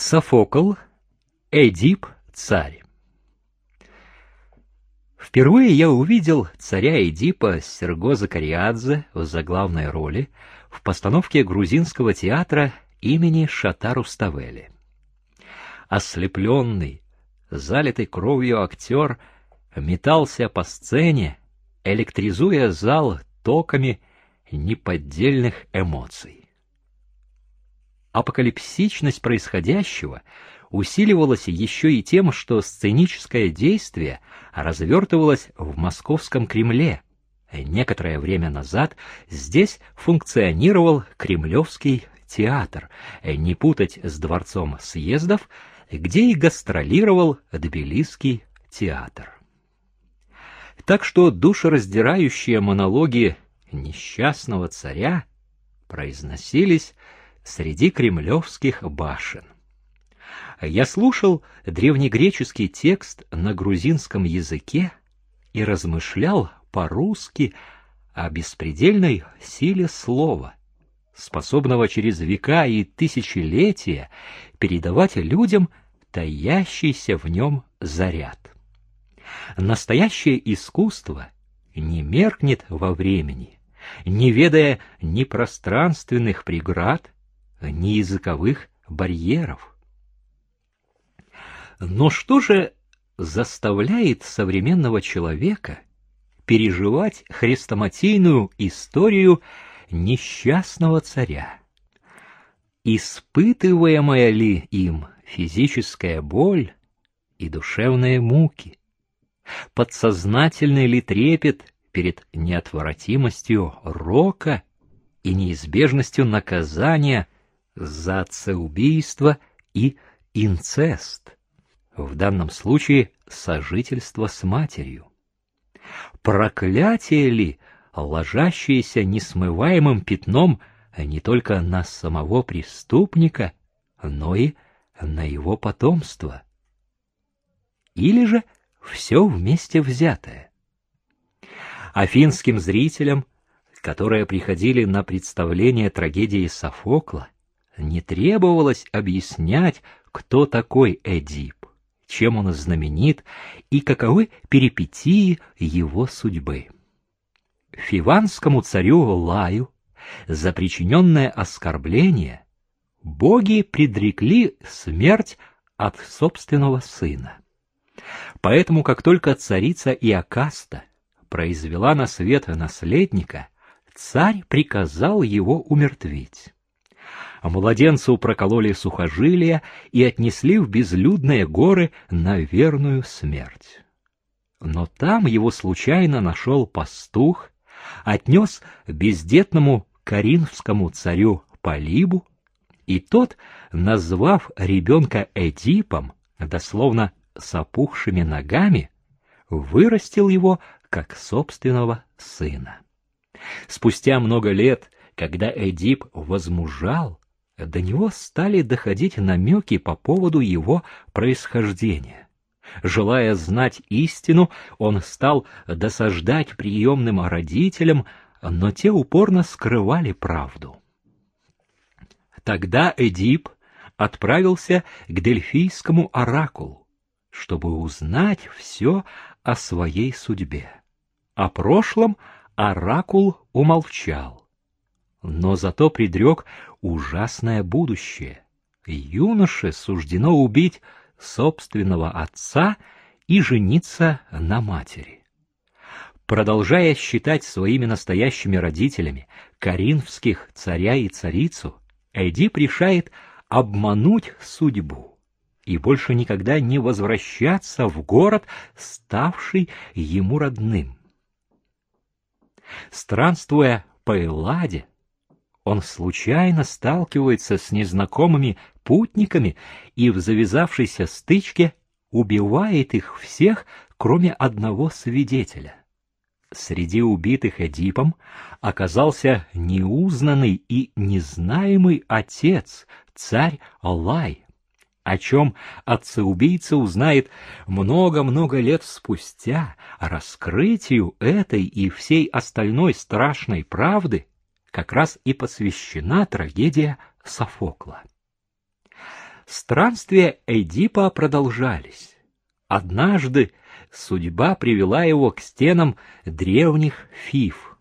Софокл, Эдип, царь. Впервые я увидел царя Эдипа Серго Закариадзе в заглавной роли в постановке грузинского театра имени Шатару Ставели. Ослепленный, залитый кровью актер метался по сцене, электризуя зал токами неподдельных эмоций. Апокалипсичность происходящего усиливалась еще и тем, что сценическое действие развертывалось в московском Кремле. Некоторое время назад здесь функционировал Кремлевский театр, не путать с Дворцом съездов, где и гастролировал Тбилисский театр. Так что душераздирающие монологи несчастного царя произносились среди кремлевских башен. Я слушал древнегреческий текст на грузинском языке и размышлял по-русски о беспредельной силе слова, способного через века и тысячелетия передавать людям таящийся в нем заряд. Настоящее искусство не меркнет во времени, не ведая ни пространственных преград, ни языковых барьеров. Но что же заставляет современного человека переживать хрестоматийную историю несчастного царя? Испытываемая ли им физическая боль и душевные муки? Подсознательный ли трепет перед неотвратимостью рока и неизбежностью наказания за отцеубийство и инцест, в данном случае сожительство с матерью. Проклятие ли, ложащееся несмываемым пятном не только на самого преступника, но и на его потомство? Или же все вместе взятое? Афинским зрителям, которые приходили на представление трагедии Софокла, не требовалось объяснять, кто такой Эдип, чем он знаменит и каковы перипетии его судьбы. Фиванскому царю Лаю за причиненное оскорбление боги предрекли смерть от собственного сына. Поэтому, как только царица Иокаста произвела на свет наследника, царь приказал его умертвить а младенцу прокололи сухожилия и отнесли в безлюдные горы на верную смерть. Но там его случайно нашел пастух, отнес бездетному коринфскому царю Полибу, и тот, назвав ребенка Эдипом, дословно с опухшими ногами, вырастил его как собственного сына. Спустя много лет, когда Эдип возмужал, до него стали доходить намеки по поводу его происхождения. Желая знать истину, он стал досаждать приемным родителям, но те упорно скрывали правду. Тогда Эдип отправился к Дельфийскому оракулу, чтобы узнать все о своей судьбе. О прошлом оракул умолчал, но зато предрек ужасное будущее. Юноше суждено убить собственного отца и жениться на матери. Продолжая считать своими настоящими родителями коринфских царя и царицу, Эдип решает обмануть судьбу и больше никогда не возвращаться в город, ставший ему родным. Странствуя по Элладе, он случайно сталкивается с незнакомыми путниками и в завязавшейся стычке убивает их всех, кроме одного свидетеля. Среди убитых Эдипом оказался неузнанный и незнаемый отец, царь Алай, о чем отца-убийца узнает много-много лет спустя, раскрытию этой и всей остальной страшной правды как раз и посвящена трагедия Софокла. Странствия Эдипа продолжались. Однажды судьба привела его к стенам древних Фиф.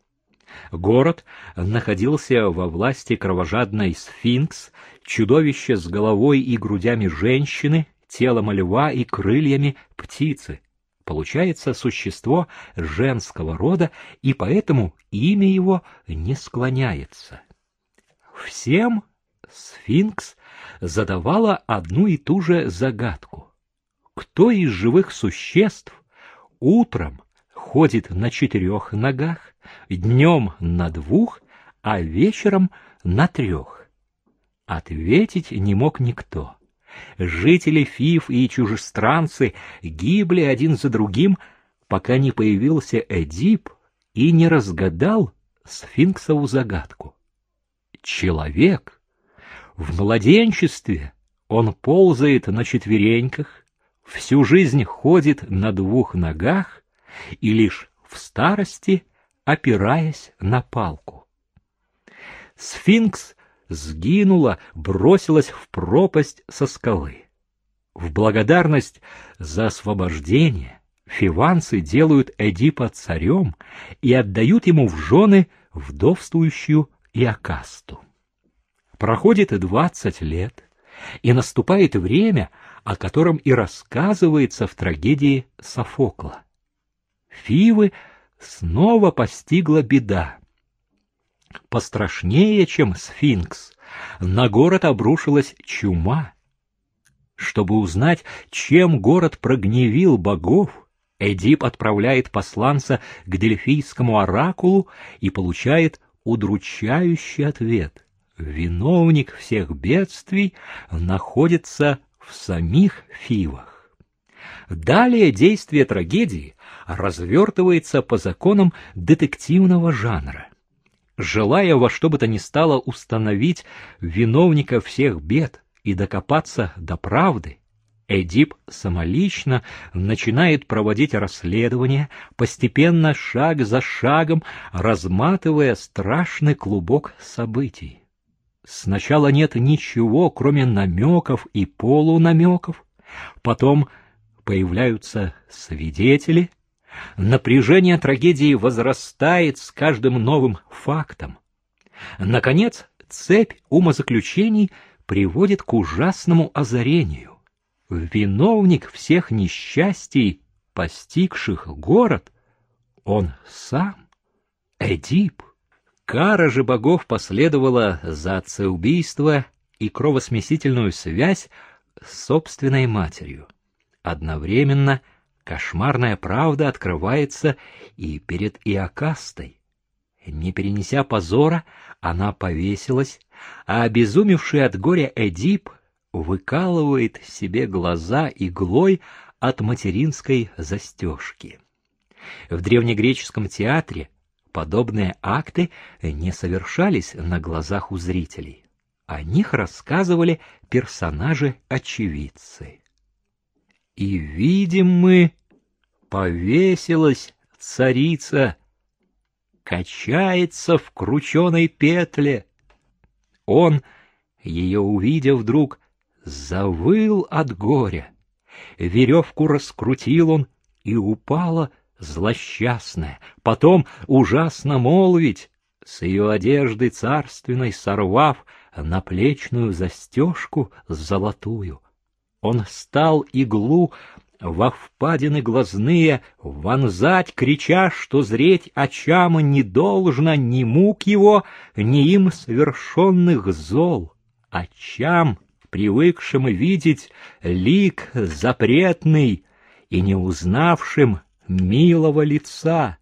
Город находился во власти кровожадной сфинкс, чудовище с головой и грудями женщины, телом льва и крыльями птицы. Получается существо женского рода, и поэтому имя его не склоняется. Всем сфинкс задавала одну и ту же загадку. Кто из живых существ утром ходит на четырех ногах, днем на двух, а вечером на трех? Ответить не мог никто. Жители Фиф и чужестранцы гибли один за другим, пока не появился Эдип и не разгадал сфинксову загадку. Человек в младенчестве он ползает на четвереньках, всю жизнь ходит на двух ногах и лишь в старости опираясь на палку. Сфинкс сгинула, бросилась в пропасть со скалы. В благодарность за освобождение фиванцы делают Эдипа царем и отдают ему в жены вдовствующую Иокасту. Проходит двадцать лет, и наступает время, о котором и рассказывается в трагедии Софокла. Фивы снова постигла беда. Пострашнее, чем сфинкс, на город обрушилась чума. Чтобы узнать, чем город прогневил богов, Эдип отправляет посланца к дельфийскому оракулу и получает удручающий ответ. Виновник всех бедствий находится в самих Фивах. Далее действие трагедии развертывается по законам детективного жанра желая во что бы то ни стало установить виновника всех бед и докопаться до правды, Эдип самолично начинает проводить расследование, постепенно, шаг за шагом, разматывая страшный клубок событий. Сначала нет ничего, кроме намеков и полунамеков, потом появляются свидетели, Напряжение трагедии возрастает с каждым новым фактом. Наконец, цепь умозаключений приводит к ужасному озарению. Виновник всех несчастий, постигших город, он сам, Эдип. Кара же богов последовала за отцеубийство и кровосмесительную связь с собственной матерью. Одновременно — Кошмарная правда открывается и перед Иокастой. Не перенеся позора, она повесилась, а обезумевший от горя Эдип выкалывает себе глаза иглой от материнской застежки. В древнегреческом театре подобные акты не совершались на глазах у зрителей. О них рассказывали персонажи-очевидцы. И видим мы повесилась царица, качается в крученой петле. Он, ее увидев вдруг, завыл от горя. Веревку раскрутил он, и упала злосчастная. Потом ужасно молвить, с ее одежды царственной сорвав наплечную застежку золотую. Он стал иглу во впадины глазные вонзать, крича, что зреть очам не должно ни мук его, ни им совершенных зол. Очам, привыкшим видеть лик запретный и не узнавшим милого лица.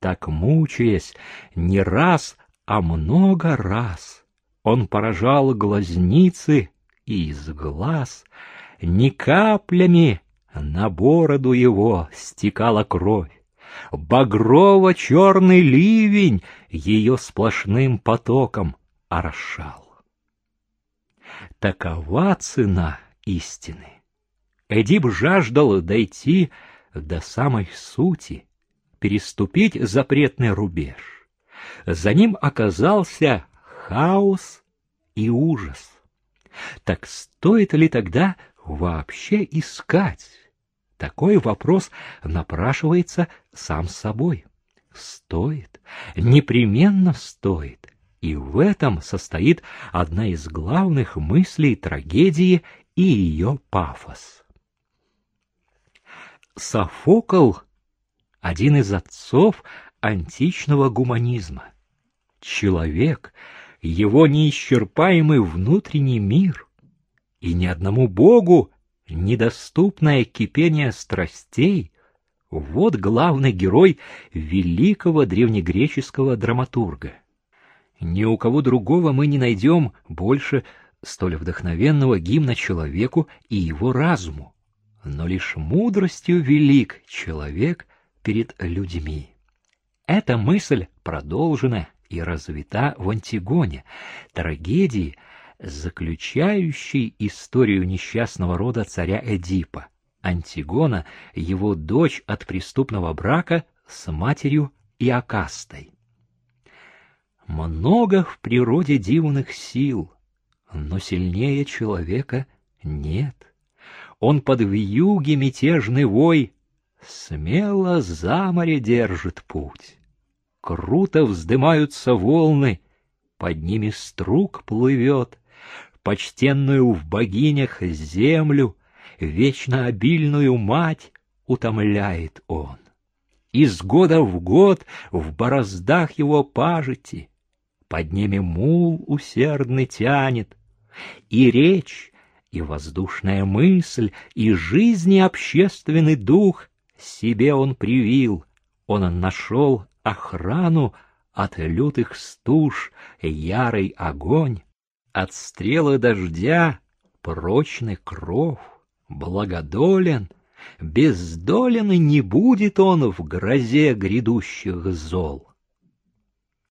Так мучаясь не раз, а много раз, он поражал глазницы и из глаз ни каплями на бороду его стекала кровь. Багрово-черный ливень ее сплошным потоком орошал. Такова цена истины. Эдип жаждал дойти до самой сути, переступить запретный рубеж. За ним оказался хаос и ужас. Так стоит ли тогда вообще искать? Такой вопрос напрашивается сам собой. Стоит, непременно стоит. И в этом состоит одна из главных мыслей трагедии и ее пафос. Софокл — один из отцов античного гуманизма. Человек — его неисчерпаемый внутренний мир, и ни одному богу недоступное кипение страстей — вот главный герой великого древнегреческого драматурга. Ни у кого другого мы не найдем больше столь вдохновенного гимна человеку и его разуму, но лишь мудростью велик человек перед людьми. Эта мысль продолжена и развита в Антигоне, трагедии, заключающей историю несчастного рода царя Эдипа. Антигона — его дочь от преступного брака с матерью Иокастой. Много в природе дивных сил, но сильнее человека нет. Он под вьюги мятежный вой смело за море держит путь. Круто вздымаются волны, под ними струк плывет, почтенную в богинях землю, вечно обильную мать утомляет он. Из года в год в бороздах его пажити под ними мул усердный тянет, и речь, и воздушная мысль, и жизни общественный дух себе он привил, он нашел охрану от лютых стуж, ярый огонь, от стрелы дождя, прочный кров, благодолен, бездолен и не будет он в грозе грядущих зол.